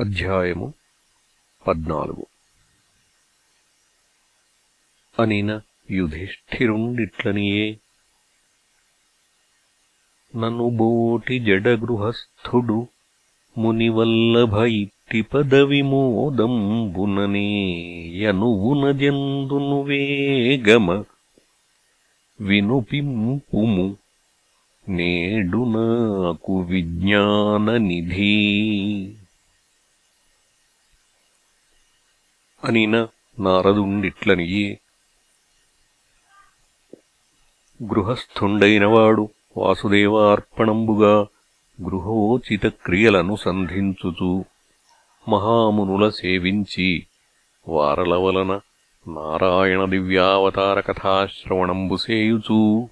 అధ్యాయము పద్నాలుగు. అనిన యుధిష్ఠిరుండిట్లనియే నను బోటి జడగృహస్థుడు మునివల్లభ ఇట్టి పదవిమోదంబుననే యనువున జందును వేగమ వినుపింపుము నేడు నాకు విజ్ఞాననిధీ. అనిన నారదుండిట్లనియే. గృహస్థుండైనవాడు వాసుదేవార్పణంబుగా గృహోచిత క్రియలను సంధించుచు మహామునుల సేవించి వారల వలన నారాయణ దివ్యావతార కథాశ్రవణంబు సేయుచూ.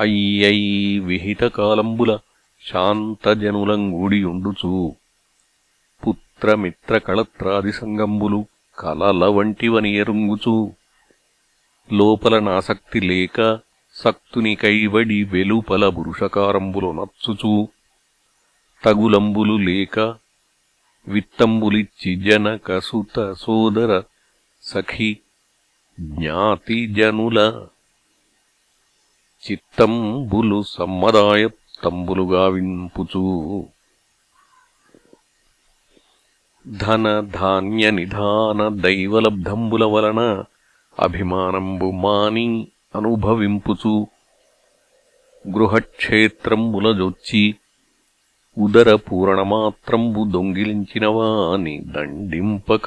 అయ్యై విహిత కాలంబుల శాంతజనులంగూడియుండుచూ. పుత్రమిత్ర కళత్రాది సంగంబులు కలల వంటివని ఎరుంగుచూ. లోపల నాసక్తి లేక సక్తుని కైవడి వెలుపల పురుషకారంబులు నచ్చుచూ. తగులంబులు లేక విత్తంబులిచ్చి జనక సుత సోదర సఖి జ్ఞాతి జనుల. చిత్తంబులు సమ్మదాయ తంబులుగా వింపుచూ. ధన ధాన్య నిధాన దైవలబ్ధంబుల వలన అభిమానంబు మాని అనుభవింపుచు గృహక్షేత్రంబులజొచ్చి ఉదరపూరణమాత్రంబు దొంగిలించినవాని దండింపక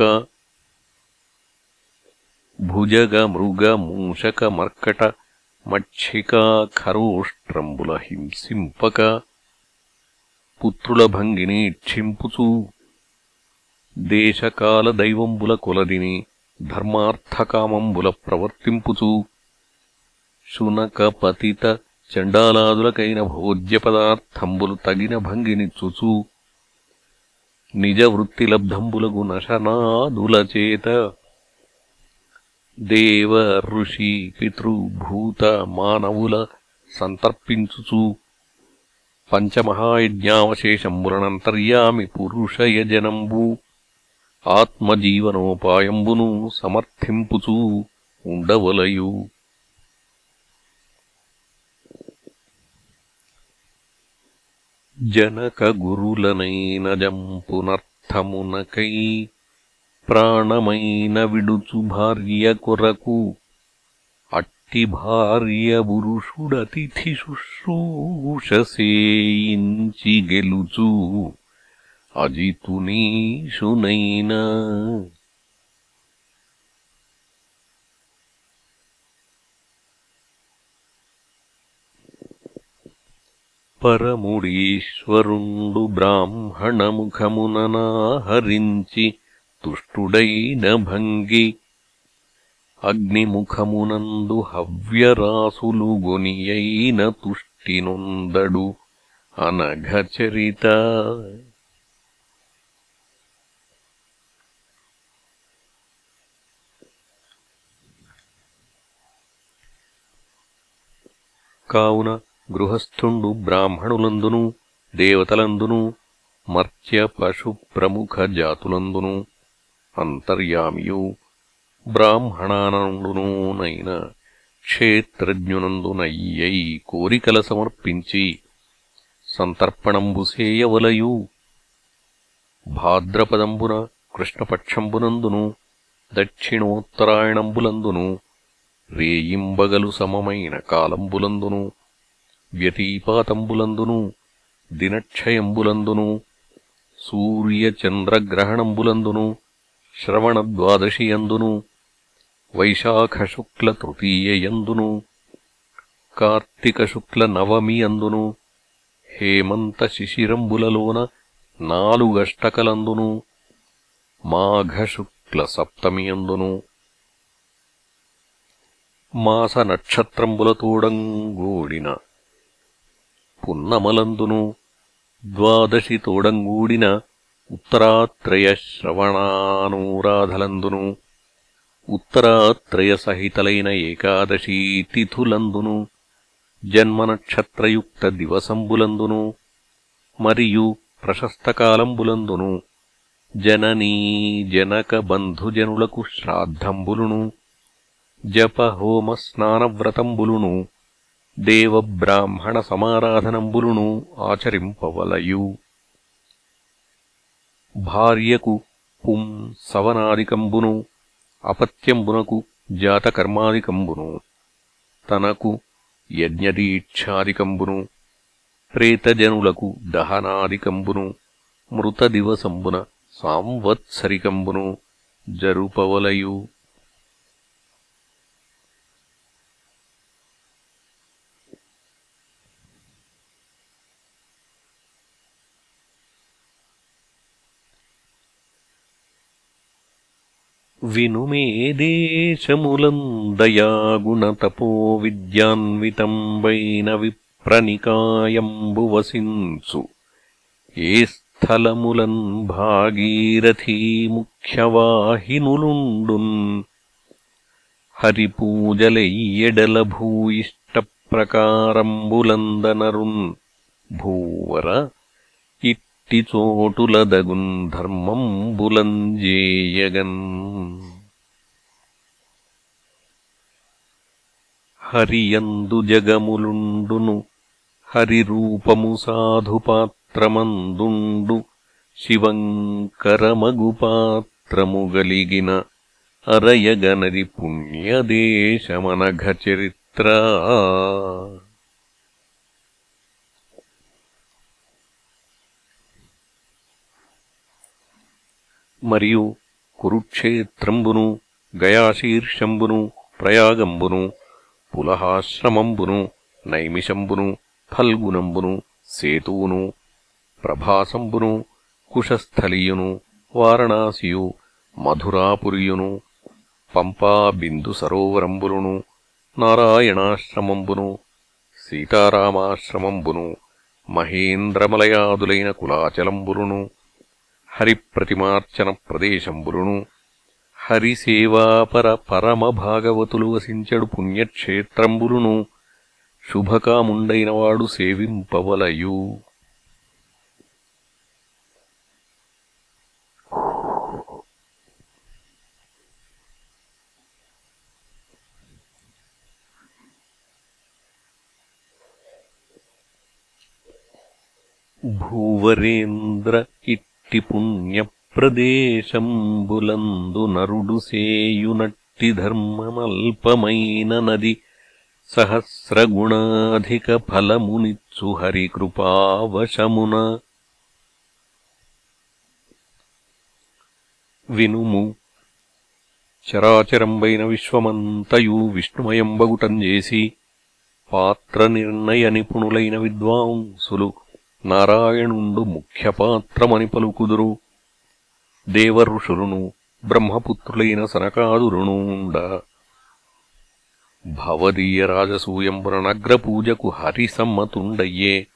భుజగ మృగ మూషక మర్కట మక్షికా ఖరోష్ట్రంబుల హింసింపక పుత్రుల భంగిని క్షింపుచూ దేశకాల కొలదిని ధర్మార్థకామంబుల ప్రవర్తింపుచూ శునకపతిత చండాలాదులకైన భోజ్య పదార్థంబులు తగిన భంగినిచ్చుచూ. నిజ వృత్తిలబ్ధంబులగు నశనాదులచేత. దేవ ఋషి పితృభూత మానవుల సంతర్పించుచూ. పంచమహాయజ్ఞావశేషంబులనంతర్యామి పురుషయజనంబూ. ఆత్మజీవనోపాయంబును సమర్థింపుచూ ఉండవలయు. జనక గురులనైన జంపునర్థమునకై ప్రాణమైన విడుచు భార్య కొరకు అట్టి భార్య పురుషుడతిథి శుశ్రూషసేయించి గెలుచు. అజితునీషునైనా పరముడీశ్వరుండు బ్రాహ్మణముఖముననాహరించి తుష్టుడైన భంగి అగ్నిముఖమునందు హవ్యరాసులు గొనియైన తుష్టినొందడు అనఘచరిత. కావున గృహస్థుండు బ్రాహ్మణులందును దేవతలందును మర్త్య పశు ప్రముఖ జాతులందును అంతర్యామియు బ్రాహ్మణానందునూనైన క్షేత్రజ్ఞునందునయ్యై కోరికల సమర్పించి సంతర్పణంబు సేయవలయు. భాద్రపదంబున కృష్ణపక్షంబునందును దక్షిణోత్తరాయణంబులందును రేయింబగలు సమమైన కాలంబులందును వ్యతీపాతంబులందును దినక్షయంబులందును సూర్యచంద్రగ్రహణంబులందును శ్రవణద్వాదశియందును వైశాఖశుక్ల తృతీయయందును కార్తీకశుక్ల హేమంత శిశిరంబులలోన నాలుగష్టకలందును మాఘశుక్ల సప్తమియందును మాసనక్షత్రంబులతోడంగూడిన పున్నమలందును ద్వాదశి తోడంగూడిన ఉత్తరాత్రయ శ్రవణానూరాధలందును ఉత్తరాత్రయ సహితలైన ఏకాదశీ తిథులందును జన్మనక్షత్రయుక్త దివసంబులందును మరియు ప్రశస్తకాలంబులందును జననీ జనక బంధుజనులకు శ్రాద్ధంబులును జపహోమస్నానవ్రతంబులును హోమ సమారాధనంబులును ఆచరింపవలయు. భార్యకు పుం సవనాదికంబును అపత్యంబునకు జాతకర్మాదికంబును తనకు యజ్ఞదీక్షాదికంబును ప్రేతజనులకు దహనాదికంబును మృతదివసంబున సాంవత్సరికంబును జరుపవలయు. विनुमेदेशमुलम् दयागुणतपो विद्यान्वितम् वैनविप्रणिकायम्बुवसिन्सु ए स्थलमुलम् भागीरथीमुख्यवाहिनुलुण्डुन् हरिपूजलय्यडलभूयिष्टप्रकारम्बुलन्दनरुन् भूवर इट्टिचोटुलदगुन् धर्मम् बुलम् హరియందు జగములుండును హరిరూపము సాధుపాత్రమందుండు శివంకరమగుపాత్రముగలిగిన అరయగనరి పుణ్యదేశమనఘ చరిత్ర మరియు కురుక్షేత్రంబును గయాశీర్షంబును ప్రయాగంబును పులహాశ్రమంబును నైమిషంబును ఫల్గునంబును సేతూను ప్రభాసంబును కుశస్థలియును వారణాసియు మధురాపురియును పంపా బిందు సరోవరంబులును నారాయణాశ్రమంబును సీతారామాశ్రమంబును మహేంద్రమలయాదులైన కులాచలంబులును హరిప్రతిమార్చన ప్రదేశంబులును హరిసేవాపర పరమ భాగవతులు పుణ్యక్షేత్రంబులును శుభకాముండైనవాడు సేవింపవలయు. భూవరేంద్ర ఇట్టి పుణ్య నరుడు సేయునట్టి ధర్మమల్పమైన నది. సహస్రగుణాధిక ఫలమునిచ్చు హరికృపావశమున. వినుము. చరాచరంబైన విశ్వమంతయు విష్ణుమయంబగుటం చేసి పాత్ర నిర్ణయ నిపుణులైన విద్వాంసులు నారాయణుండు ముఖ్యపాత్రమని పలుకుదురు. దేవఋషులును బ్రహ్మపుత్రులైన సనకాదురుణూండ భవదీయ రాజసూయంబున నగ్రపూజకు హరిసమ్మతుండయ్యే.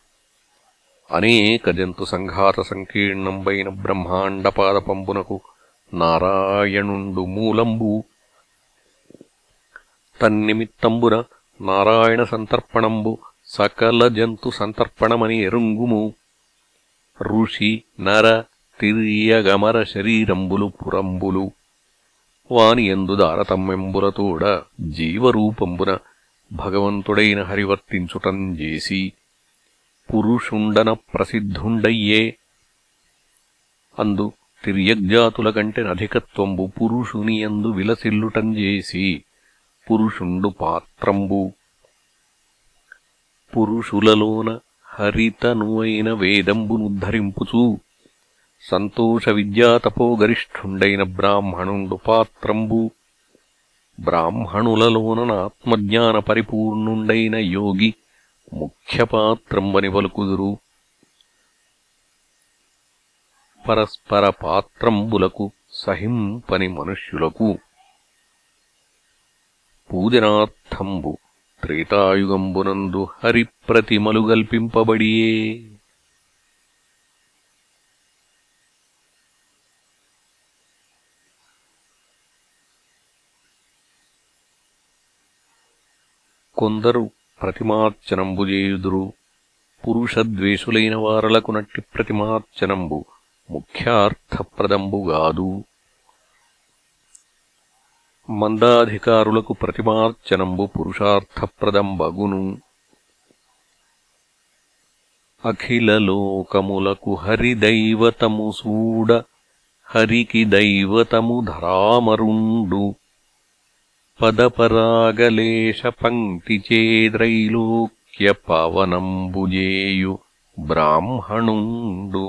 అనేక జంతు సంఘాత సంకీర్ణంబైన బ్రహ్మాండపాదపంబునకు నారాయణుండు మూలంబు. తన్నిమిత్తంబున నారాయణ సంతర్పణంబు సకల జంతు సంతర్పణమని ఎరుంగుము. ఋషి నర తిరియగమర శరీరంబులు పురంబులు. వాని ఎందు దారతమ్మెంబులతోడ జీవరూపంబున భగవంతుడైన హరివర్తించుటం చేసి పురుషుండన ప్రసిద్ధుండయ్యే. అందు తిర్యగ్జాతుల కంటే నధికత్వంబు పురుషునియందు విలసిల్లుటం చేసి పురుషుండు పాత్రంబు. పురుషులలోన హరితనువైన వేదంబునుద్ధరింపుచూ సంతోష విద్యాతపోగరిష్ఠుండైన బ్రాహ్మణుండు పాత్రంబు ఆత్మజ్ఞాన పరిపూర్ణుండైన యోగి ముఖ్యపాత్రంబని పలుకుదురు పరస్పర పాత్రంబులకు సహింపని మనుష్యులకు. పూజనార్థంబు త్రేతాయుగంబునందు హరిప్రతిమలు గల్పింపబడియే కొందరు ప్రతిమార్చనంబు చేయుదురు. పురుషద్వేషులైన వారలకు నట్టి ప్రతిమార్చనంబు ముఖ్యార్థప్రదంబుగాదు మందాధికారులకు ప్రతిమార్చనంబు పురుషార్థప్రదంబగును. అఖిలలోకములకు హరిదైవతము సూడ హరికి దైవతము ధరామరుండు. पदपरागलेशपङ्क्तिचेद्रैलोक्यपवनम् भुजेयु ब्राह्मणुण्डु।